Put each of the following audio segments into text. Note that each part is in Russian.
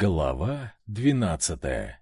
Глава двенадцатая.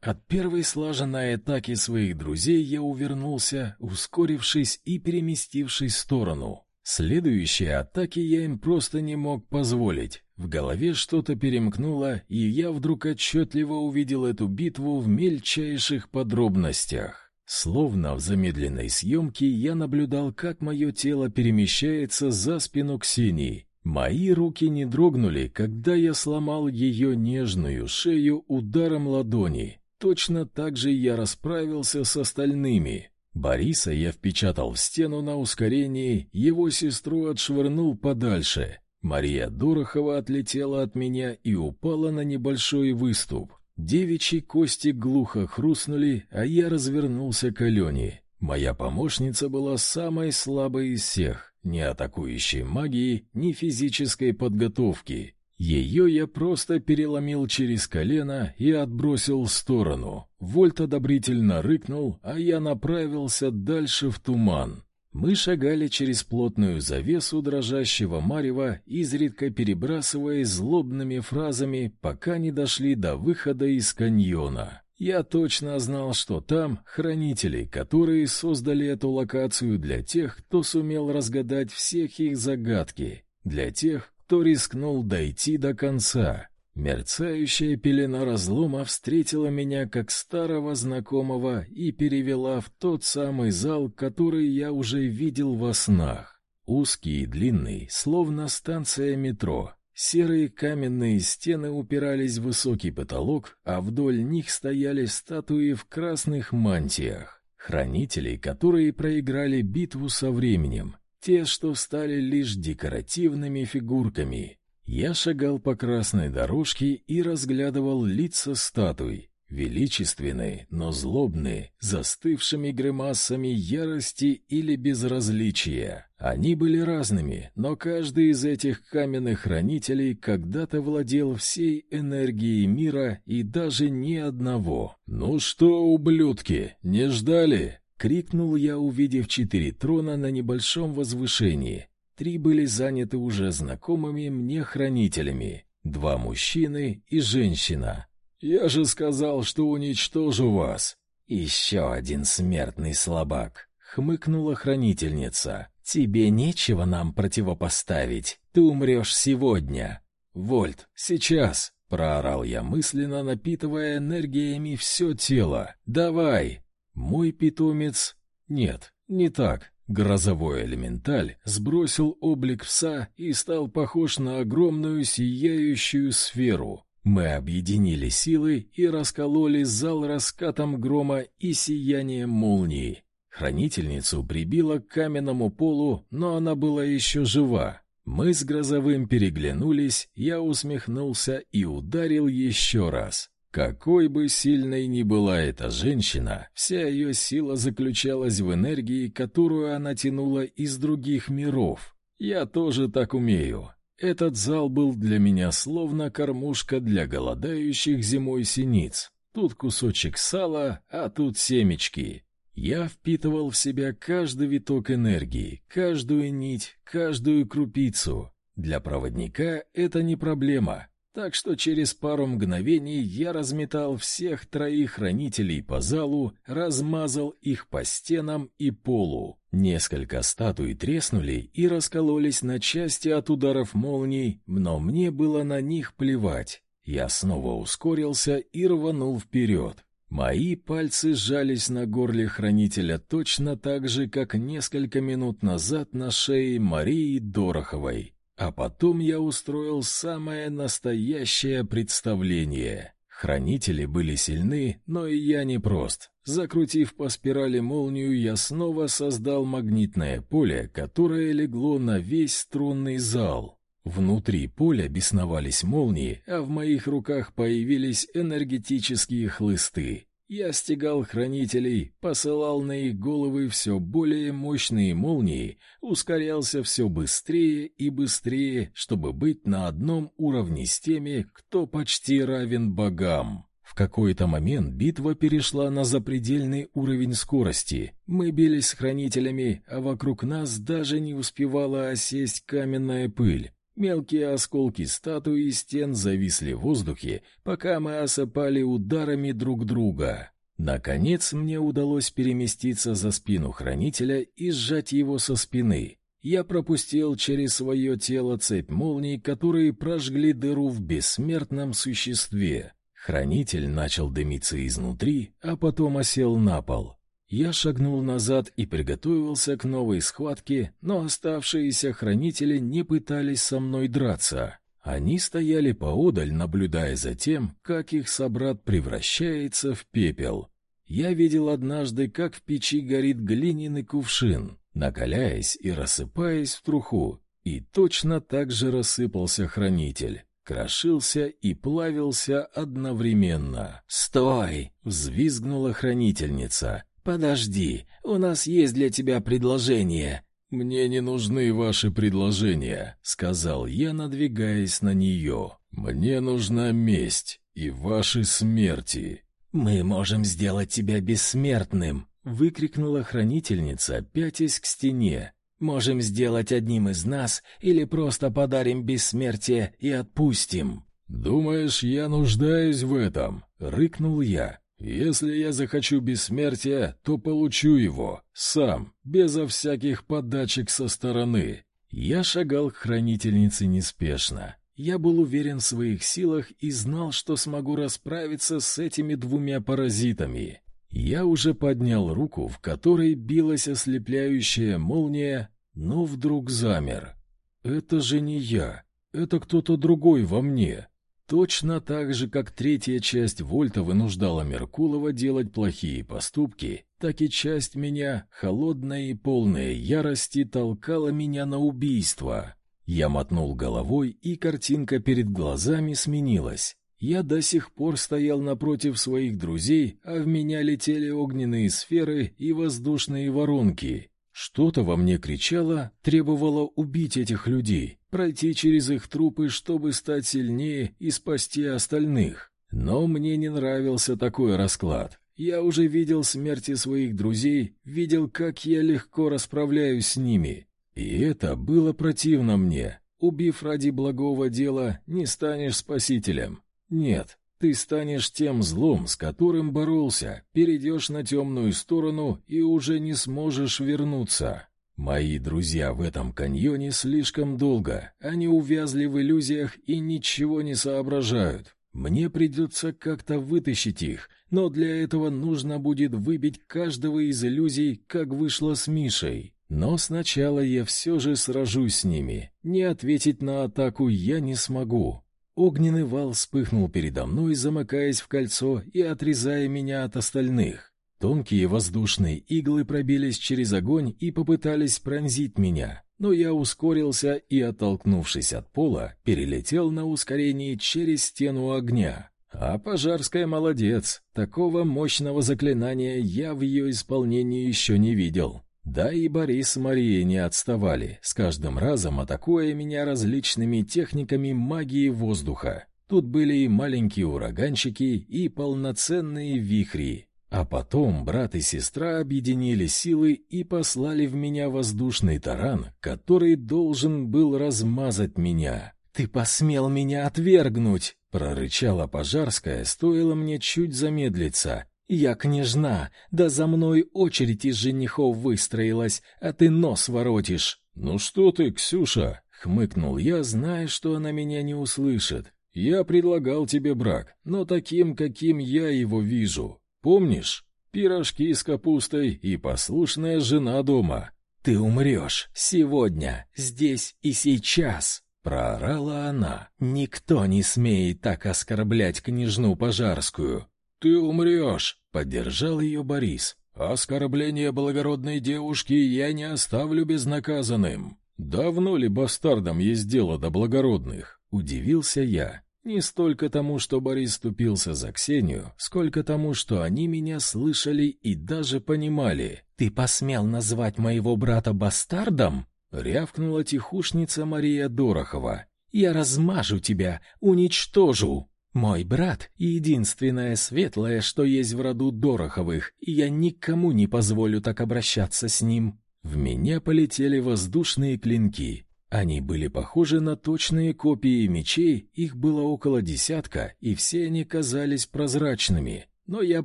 От первой слаженной атаки своих друзей я увернулся, ускорившись и переместившись в сторону. Следующие атаки я им просто не мог позволить. В голове что-то перемкнуло, и я вдруг отчетливо увидел эту битву в мельчайших подробностях. Словно в замедленной съемке я наблюдал, как мое тело перемещается за спину Ксении, Мои руки не дрогнули, когда я сломал ее нежную шею ударом ладони. Точно так же я расправился с остальными. Бориса я впечатал в стену на ускорении, его сестру отшвырнул подальше. Мария Дорохова отлетела от меня и упала на небольшой выступ. Девичьи кости глухо хрустнули, а я развернулся к Алене. Моя помощница была самой слабой из всех ни атакующей магии, ни физической подготовки. Ее я просто переломил через колено и отбросил в сторону. Вольт одобрительно рыкнул, а я направился дальше в туман. Мы шагали через плотную завесу дрожащего марева, изредка перебрасываясь злобными фразами, пока не дошли до выхода из каньона. Я точно знал, что там хранители, которые создали эту локацию для тех, кто сумел разгадать всех их загадки, для тех, кто рискнул дойти до конца. Мерцающая пелена разлома встретила меня как старого знакомого и перевела в тот самый зал, который я уже видел во снах. Узкий и длинный, словно станция метро, Серые каменные стены упирались в высокий потолок, а вдоль них стояли статуи в красных мантиях, хранителей, которые проиграли битву со временем, те, что стали лишь декоративными фигурками. Я шагал по красной дорожке и разглядывал лица статуй, величественные, но злобные, застывшими гримасами ярости или безразличия. Они были разными, но каждый из этих каменных хранителей когда-то владел всей энергией мира и даже ни одного. «Ну что, ублюдки, не ждали?» — крикнул я, увидев четыре трона на небольшом возвышении. Три были заняты уже знакомыми мне хранителями, два мужчины и женщина. «Я же сказал, что уничтожу вас!» «Еще один смертный слабак!» — хмыкнула хранительница. «Тебе нечего нам противопоставить. Ты умрешь сегодня!» «Вольт, сейчас!» — проорал я мысленно, напитывая энергиями все тело. «Давай!» Мой питомец... Нет, не так. Грозовой элементаль сбросил облик пса и стал похож на огромную сияющую сферу. Мы объединили силы и раскололи зал раскатом грома и сиянием молнии. Хранительницу прибило к каменному полу, но она была еще жива. Мы с Грозовым переглянулись, я усмехнулся и ударил еще раз. Какой бы сильной ни была эта женщина, вся ее сила заключалась в энергии, которую она тянула из других миров. Я тоже так умею. Этот зал был для меня словно кормушка для голодающих зимой синиц. Тут кусочек сала, а тут семечки. Я впитывал в себя каждый виток энергии, каждую нить, каждую крупицу. Для проводника это не проблема. Так что через пару мгновений я разметал всех троих хранителей по залу, размазал их по стенам и полу. Несколько статуй треснули и раскололись на части от ударов молний, но мне было на них плевать. Я снова ускорился и рванул вперед. Мои пальцы сжались на горле хранителя точно так же, как несколько минут назад на шее Марии Дороховой. А потом я устроил самое настоящее представление. Хранители были сильны, но и я не прост. Закрутив по спирали молнию, я снова создал магнитное поле, которое легло на весь струнный зал. Внутри поля бесновались молнии, а в моих руках появились энергетические хлысты. Я стегал хранителей, посылал на их головы все более мощные молнии, ускорялся все быстрее и быстрее, чтобы быть на одном уровне с теми, кто почти равен богам. В какой-то момент битва перешла на запредельный уровень скорости. Мы бились с хранителями, а вокруг нас даже не успевала осесть каменная пыль. Мелкие осколки статуи и стен зависли в воздухе, пока мы осыпали ударами друг друга. Наконец мне удалось переместиться за спину хранителя и сжать его со спины. Я пропустил через свое тело цепь молний, которые прожгли дыру в бессмертном существе. Хранитель начал дымиться изнутри, а потом осел на пол. Я шагнул назад и приготовился к новой схватке, но оставшиеся хранители не пытались со мной драться. Они стояли поодаль, наблюдая за тем, как их собрат превращается в пепел. Я видел однажды, как в печи горит глиняный кувшин, накаляясь и рассыпаясь в труху, и точно так же рассыпался хранитель крошился и плавился одновременно. "Стой!" взвизгнула хранительница. «Подожди, у нас есть для тебя предложение». «Мне не нужны ваши предложения», — сказал я, надвигаясь на нее. «Мне нужна месть и ваши смерти». «Мы можем сделать тебя бессмертным», — выкрикнула хранительница, пятясь к стене. «Можем сделать одним из нас или просто подарим бессмертие и отпустим». «Думаешь, я нуждаюсь в этом?» — рыкнул я. Если я захочу бессмертия, то получу его сам, безо всяких подачек со стороны. Я шагал к хранительнице неспешно. Я был уверен в своих силах и знал, что смогу расправиться с этими двумя паразитами. Я уже поднял руку, в которой билась ослепляющая молния, но вдруг замер. Это же не я, это кто-то другой во мне. Точно так же, как третья часть Вольта вынуждала Меркулова делать плохие поступки, так и часть меня, холодная и полная ярости, толкала меня на убийство. Я мотнул головой, и картинка перед глазами сменилась. Я до сих пор стоял напротив своих друзей, а в меня летели огненные сферы и воздушные воронки. Что-то во мне кричало, требовало убить этих людей, пройти через их трупы, чтобы стать сильнее и спасти остальных. Но мне не нравился такой расклад. Я уже видел смерти своих друзей, видел, как я легко расправляюсь с ними. И это было противно мне. Убив ради благого дела, не станешь спасителем. Нет, ты станешь тем злом, с которым боролся, перейдешь на темную сторону и уже не сможешь вернуться. Мои друзья в этом каньоне слишком долго, они увязли в иллюзиях и ничего не соображают. Мне придется как-то вытащить их, но для этого нужно будет выбить каждого из иллюзий, как вышло с Мишей. Но сначала я все же сражусь с ними. Не ответить на атаку я не смогу. Огненный вал вспыхнул передо мной, замыкаясь в кольцо и отрезая меня от остальных. Тонкие воздушные иглы пробились через огонь и попытались пронзить меня, но я ускорился и, оттолкнувшись от пола, перелетел на ускорении через стену огня. А Пожарская молодец, такого мощного заклинания я в ее исполнении еще не видел. Да и Борис с Марией не отставали, с каждым разом атакуя меня различными техниками магии воздуха. Тут были и маленькие ураганчики, и полноценные вихри. А потом брат и сестра объединили силы и послали в меня воздушный таран, который должен был размазать меня. «Ты посмел меня отвергнуть!» — прорычала Пожарская, стоило мне чуть замедлиться, «Я княжна, да за мной очередь из женихов выстроилась, а ты нос воротишь». «Ну что ты, Ксюша?» — хмыкнул я, зная, что она меня не услышит. «Я предлагал тебе брак, но таким, каким я его вижу. Помнишь? Пирожки с капустой и послушная жена дома». «Ты умрешь сегодня, здесь и сейчас!» — проорала она. «Никто не смеет так оскорблять княжну Пожарскую. «Ты умрешь!» — поддержал ее Борис. «Оскорбление благородной девушки я не оставлю безнаказанным. Давно ли бастардам есть дело до благородных?» — удивился я. Не столько тому, что Борис ступился за Ксению, сколько тому, что они меня слышали и даже понимали. «Ты посмел назвать моего брата бастардом?» — рявкнула тихушница Мария Дорохова. «Я размажу тебя, уничтожу!» Мой брат — единственное светлое, что есть в роду Дороховых, и я никому не позволю так обращаться с ним. В меня полетели воздушные клинки. Они были похожи на точные копии мечей, их было около десятка, и все они казались прозрачными. Но я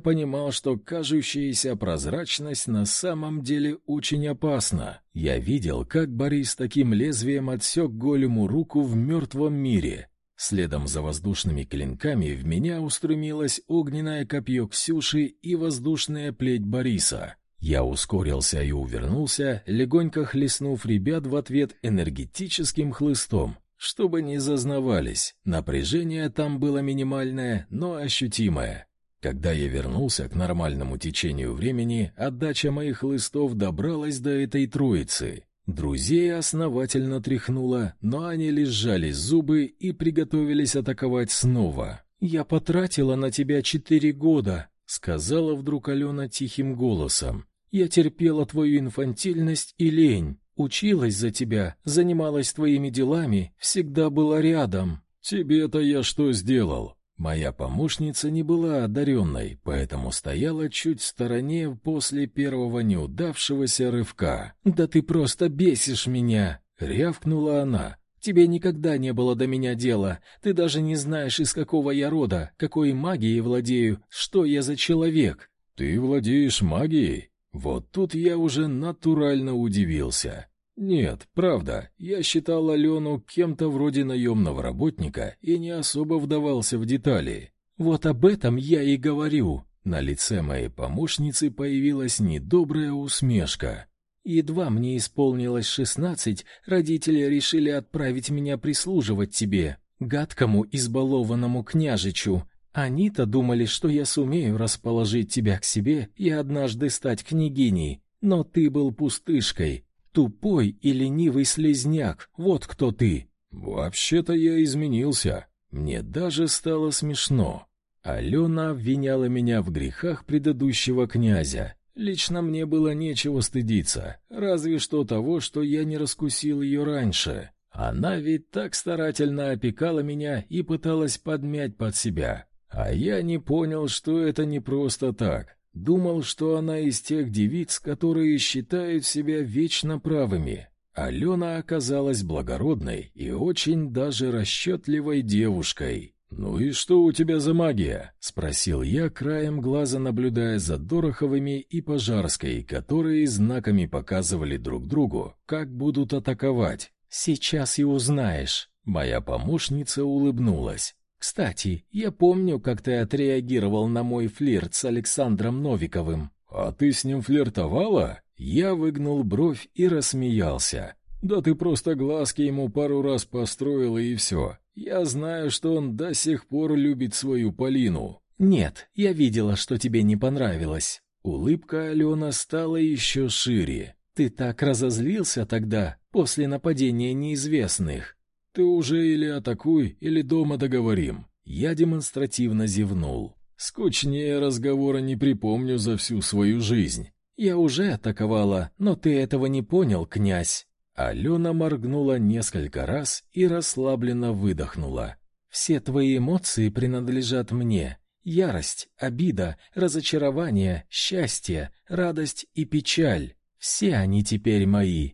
понимал, что кажущаяся прозрачность на самом деле очень опасна. Я видел, как Борис таким лезвием отсек голему руку в мертвом мире. Следом за воздушными клинками в меня устремилось огненное копье Ксюши и воздушная плеть Бориса. Я ускорился и увернулся, легонько хлестнув ребят в ответ энергетическим хлыстом, чтобы не зазнавались. Напряжение там было минимальное, но ощутимое. Когда я вернулся к нормальному течению времени, отдача моих хлыстов добралась до этой троицы. Друзей основательно тряхнуло, но они лишь сжали зубы и приготовились атаковать снова. «Я потратила на тебя четыре года», — сказала вдруг Алена тихим голосом. «Я терпела твою инфантильность и лень, училась за тебя, занималась твоими делами, всегда была рядом». «Тебе-то я что сделал?» Моя помощница не была одаренной, поэтому стояла чуть в стороне после первого неудавшегося рывка. «Да ты просто бесишь меня!» — рявкнула она. «Тебе никогда не было до меня дела. Ты даже не знаешь, из какого я рода, какой магией владею, что я за человек». «Ты владеешь магией?» Вот тут я уже натурально удивился. Нет, правда, я считал Алену кем-то вроде наемного работника и не особо вдавался в детали. Вот об этом я и говорю. На лице моей помощницы появилась недобрая усмешка. Едва мне исполнилось шестнадцать, родители решили отправить меня прислуживать тебе, гадкому избалованному княжичу. Они-то думали, что я сумею расположить тебя к себе и однажды стать княгиней, но ты был пустышкой, Тупой и ленивый слезняк, вот кто ты. Вообще-то я изменился. Мне даже стало смешно. Алена обвиняла меня в грехах предыдущего князя. Лично мне было нечего стыдиться, разве что того, что я не раскусил ее раньше. Она ведь так старательно опекала меня и пыталась подмять под себя. А я не понял, что это не просто так. Думал, что она из тех девиц, которые считают себя вечно правыми. Алена оказалась благородной и очень даже расчетливой девушкой. «Ну и что у тебя за магия?» — спросил я, краем глаза наблюдая за Дороховыми и Пожарской, которые знаками показывали друг другу, как будут атаковать. «Сейчас и узнаешь». Моя помощница улыбнулась. Кстати, я помню, как ты отреагировал на мой флирт с Александром Новиковым. А ты с ним флиртовала? Я выгнул бровь и рассмеялся. Да ты просто глазки ему пару раз построила и все. Я знаю, что он до сих пор любит свою Полину. Нет, я видела, что тебе не понравилось. Улыбка Алена стала еще шире. Ты так разозлился тогда, после нападения неизвестных. Ты уже или атакуй, или дома договорим. Я демонстративно зевнул. Скучнее разговора не припомню за всю свою жизнь. Я уже атаковала, но ты этого не понял, князь. Алена моргнула несколько раз и расслабленно выдохнула. Все твои эмоции принадлежат мне. Ярость, обида, разочарование, счастье, радость и печаль. Все они теперь мои.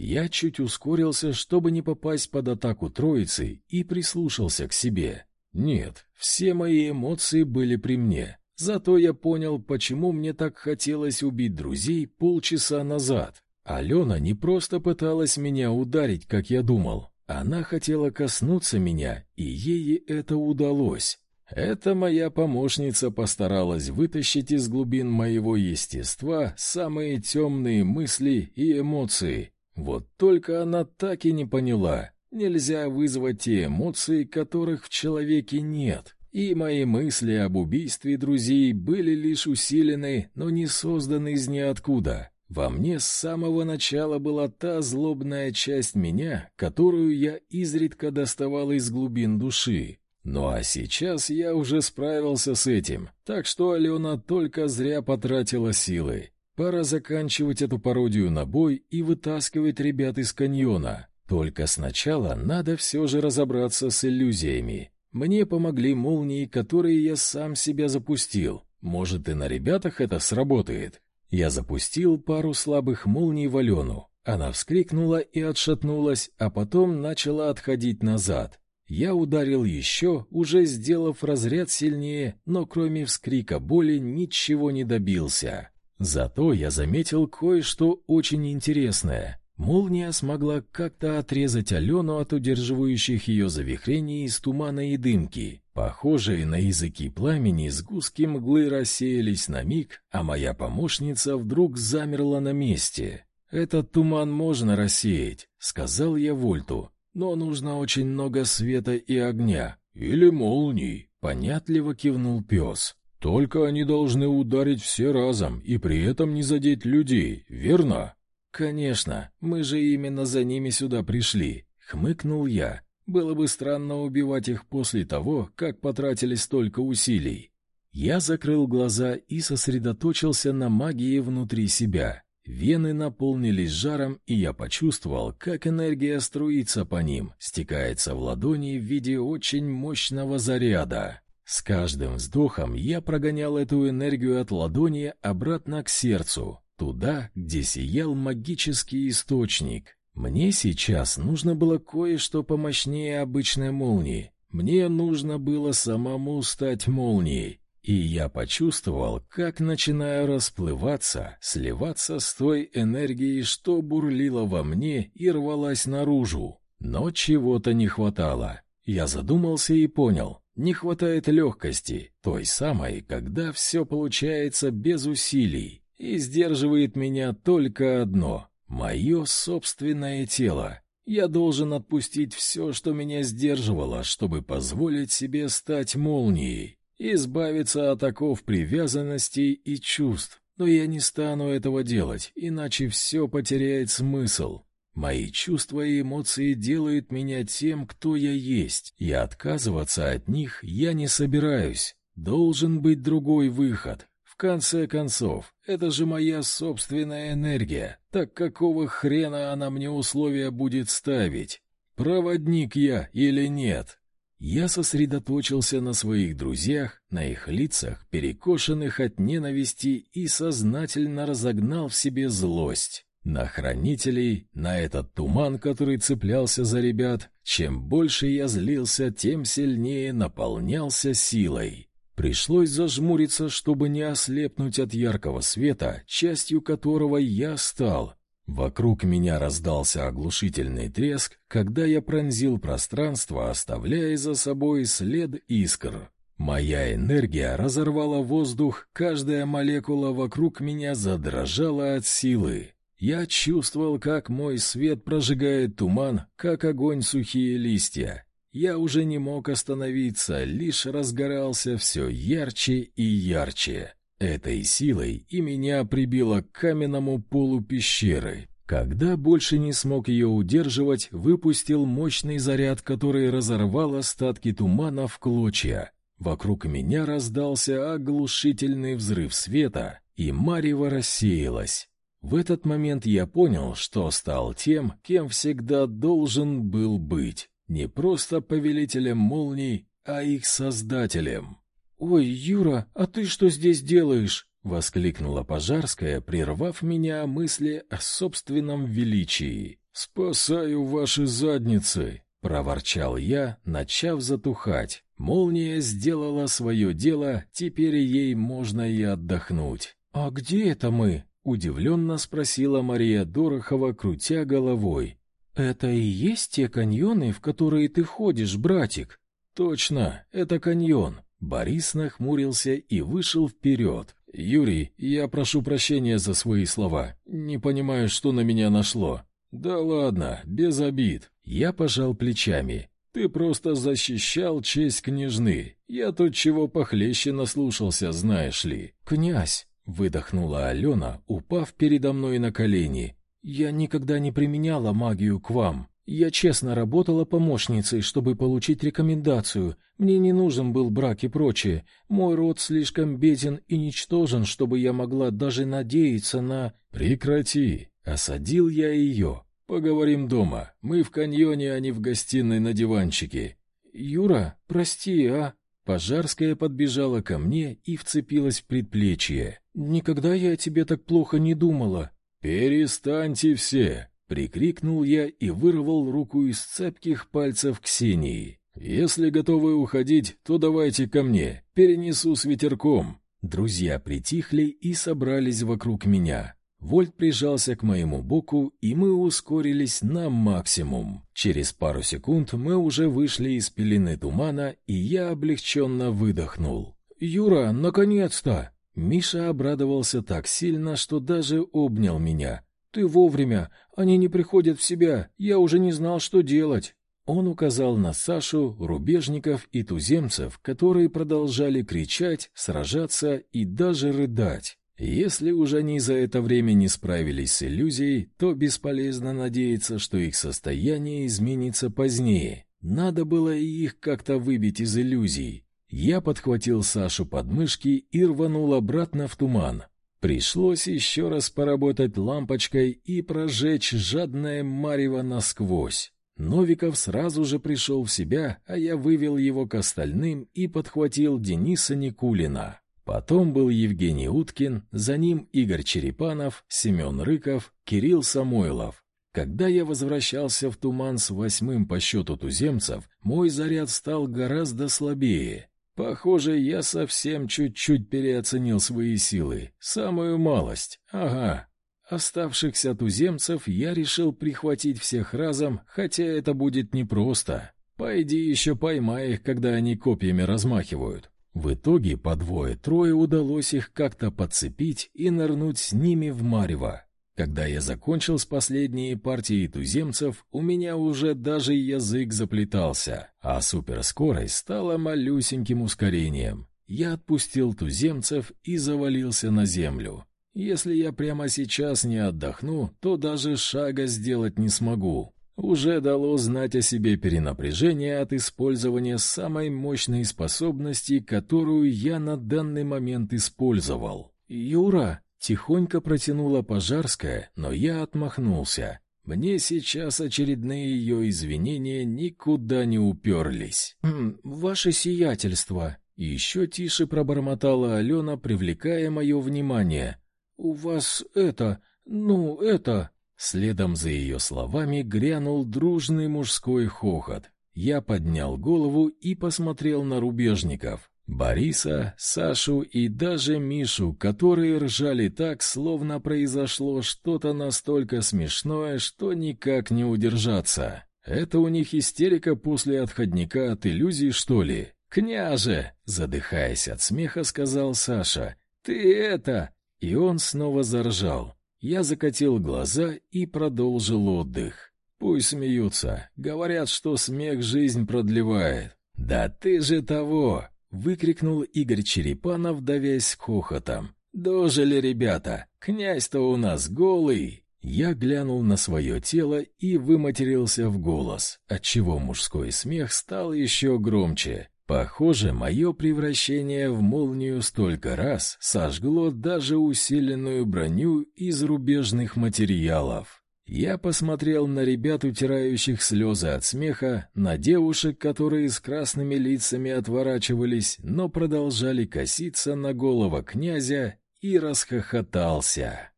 Я чуть ускорился, чтобы не попасть под атаку троицы, и прислушался к себе. Нет, все мои эмоции были при мне. Зато я понял, почему мне так хотелось убить друзей полчаса назад. Алена не просто пыталась меня ударить, как я думал. Она хотела коснуться меня, и ей это удалось. Эта моя помощница постаралась вытащить из глубин моего естества самые темные мысли и эмоции, вот только она так и не поняла. Нельзя вызвать те эмоции, которых в человеке нет. И мои мысли об убийстве друзей были лишь усилены, но не созданы из ниоткуда. Во мне с самого начала была та злобная часть меня, которую я изредка доставал из глубин души. Ну а сейчас я уже справился с этим, так что Алена только зря потратила силы. Пора заканчивать эту пародию на бой и вытаскивать ребят из каньона. Только сначала надо все же разобраться с иллюзиями. Мне помогли молнии, которые я сам себя запустил. Может, и на ребятах это сработает. Я запустил пару слабых молний в Алену. Она вскрикнула и отшатнулась, а потом начала отходить назад. Я ударил еще, уже сделав разряд сильнее, но кроме вскрика боли ничего не добился. Зато я заметил кое-что очень интересное. Молния смогла как-то отрезать Алену от удерживающих ее завихрений из тумана и дымки. Похожие на языки пламени сгустки мглы рассеялись на миг, а моя помощница вдруг замерла на месте. «Этот туман можно рассеять», — сказал я Вольту, «но нужно очень много света и огня». «Или молний», — понятливо кивнул пес. «Только они должны ударить все разом и при этом не задеть людей, верно?» «Конечно, мы же именно за ними сюда пришли», — хмыкнул я. «Было бы странно убивать их после того, как потратили столько усилий». Я закрыл глаза и сосредоточился на магии внутри себя. Вены наполнились жаром, и я почувствовал, как энергия струится по ним, стекается в ладони в виде очень мощного заряда. С каждым вздохом я прогонял эту энергию от ладони обратно к сердцу, туда, где сиял магический источник. Мне сейчас нужно было кое-что помощнее обычной молнии. Мне нужно было самому стать молнией. И я почувствовал, как начинаю расплываться, сливаться с той энергией, что бурлила во мне и рвалась наружу. Но чего-то не хватало. Я задумался и понял, не хватает легкости, той самой, когда все получается без усилий. И сдерживает меня только одно — мое собственное тело. Я должен отпустить все, что меня сдерживало, чтобы позволить себе стать молнией, избавиться от оков привязанностей и чувств. Но я не стану этого делать, иначе все потеряет смысл. Мои чувства и эмоции делают меня тем, кто я есть, и отказываться от них я не собираюсь. Должен быть другой выход, конце концов, это же моя собственная энергия. Так какого хрена она мне условия будет ставить? Проводник я или нет? Я сосредоточился на своих друзьях, на их лицах, перекошенных от ненависти, и сознательно разогнал в себе злость. На хранителей, на этот туман, который цеплялся за ребят. Чем больше я злился, тем сильнее наполнялся силой. Пришлось зажмуриться, чтобы не ослепнуть от яркого света, частью которого я стал. Вокруг меня раздался оглушительный треск, когда я пронзил пространство, оставляя за собой след искр. Моя энергия разорвала воздух, каждая молекула вокруг меня задрожала от силы. Я чувствовал, как мой свет прожигает туман, как огонь сухие листья. Я уже не мог остановиться, лишь разгорался все ярче и ярче. Этой силой и меня прибило к каменному полу пещеры. Когда больше не смог ее удерживать, выпустил мощный заряд, который разорвал остатки тумана в клочья. Вокруг меня раздался оглушительный взрыв света, и марево рассеялось. В этот момент я понял, что стал тем, кем всегда должен был быть не просто повелителем молний, а их создателем. «Ой, Юра, а ты что здесь делаешь?» — воскликнула Пожарская, прервав меня мысли о собственном величии. «Спасаю ваши задницы!» — проворчал я, начав затухать. Молния сделала свое дело, теперь ей можно и отдохнуть. «А где это мы?» — удивленно спросила Мария Дорохова, крутя головой. «Это и есть те каньоны, в которые ты ходишь, братик?» «Точно, это каньон». Борис нахмурился и вышел вперед. «Юрий, я прошу прощения за свои слова. Не понимаю, что на меня нашло». «Да ладно, без обид». Я пожал плечами. «Ты просто защищал честь княжны. Я тут чего похлеще наслушался, знаешь ли». «Князь!» — выдохнула Алена, упав передо мной на колени. Я никогда не применяла магию к вам. Я честно работала помощницей, чтобы получить рекомендацию. Мне не нужен был брак и прочее. Мой род слишком беден и ничтожен, чтобы я могла даже надеяться на... Прекрати, осадил я ее. Поговорим дома. Мы в каньоне, а не в гостиной на диванчике. Юра, прости, а? Пожарская подбежала ко мне и вцепилась в предплечье. Никогда я о тебе так плохо не думала. «Перестаньте все!» прикрикнул я и вырвал руку из цепких пальцев Ксении. Если готовы уходить, то давайте ко мне, перенесу с ветерком. Друзья притихли и собрались вокруг меня. Вольт прижался к моему боку, и мы ускорились на максимум. Через пару секунд мы уже вышли из пелены тумана, и я облегченно выдохнул. «Юра, наконец-то!» Миша обрадовался так сильно, что даже обнял меня. «Ты вовремя! Они не приходят в себя! Я уже не знал, что делать!» Он указал на Сашу, рубежников и туземцев, которые продолжали кричать, сражаться и даже рыдать. Если уже они за это время не справились с иллюзией, то бесполезно надеяться, что их состояние изменится позднее. Надо было их как-то выбить из иллюзий. Я подхватил Сашу под мышки и рванул обратно в туман. Пришлось еще раз поработать лампочкой и прожечь жадное марево насквозь. Новиков сразу же пришел в себя, а я вывел его к остальным и подхватил Дениса Никулина. Потом был Евгений Уткин, за ним Игорь Черепанов, Семен Рыков, Кирилл Самойлов. Когда я возвращался в туман с восьмым по счету туземцев, мой заряд стал гораздо слабее. Похоже, я совсем чуть-чуть переоценил свои силы. Самую малость. Ага. Оставшихся туземцев я решил прихватить всех разом, хотя это будет непросто. Пойди еще поймай их, когда они копьями размахивают. В итоге по двое-трое удалось их как-то подцепить и нырнуть с ними в марево. Когда я закончил с последней партией туземцев, у меня уже даже язык заплетался, а суперскорость стала малюсеньким ускорением. Я отпустил туземцев и завалился на землю. Если я прямо сейчас не отдохну, то даже шага сделать не смогу уже дало знать о себе перенапряжение от использования самой мощной способности, которую я на данный момент использовал. «Юра!» — тихонько протянула Пожарская, но я отмахнулся. Мне сейчас очередные ее извинения никуда не уперлись. «Хм, «Ваше сиятельство!» — еще тише пробормотала Алена, привлекая мое внимание. «У вас это... ну, это...» Следом за ее словами грянул дружный мужской хохот. Я поднял голову и посмотрел на рубежников. Бориса, Сашу и даже Мишу, которые ржали так, словно произошло что-то настолько смешное, что никак не удержаться. Это у них истерика после отходника от иллюзий, что ли? «Княже!» — задыхаясь от смеха, сказал Саша. «Ты это!» И он снова заржал. Я закатил глаза и продолжил отдых. Пусть смеются, говорят, что смех жизнь продлевает. Да ты же того, выкрикнул Игорь Черепанов, давясь хохотом. Дожили ребята. Князь-то у нас голый. Я глянул на свое тело и выматерился в голос, отчего мужской смех стал еще громче. Похоже, мое превращение в молнию столько раз сожгло даже усиленную броню из рубежных материалов. Я посмотрел на ребят, утирающих слезы от смеха, на девушек, которые с красными лицами отворачивались, но продолжали коситься на голову князя, и расхохотался.